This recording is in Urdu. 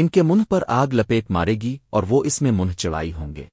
ان کے منہ پر آگ لپیٹ مارے گی اور وہ اس میں منہ چڑھائی ہوں گے۔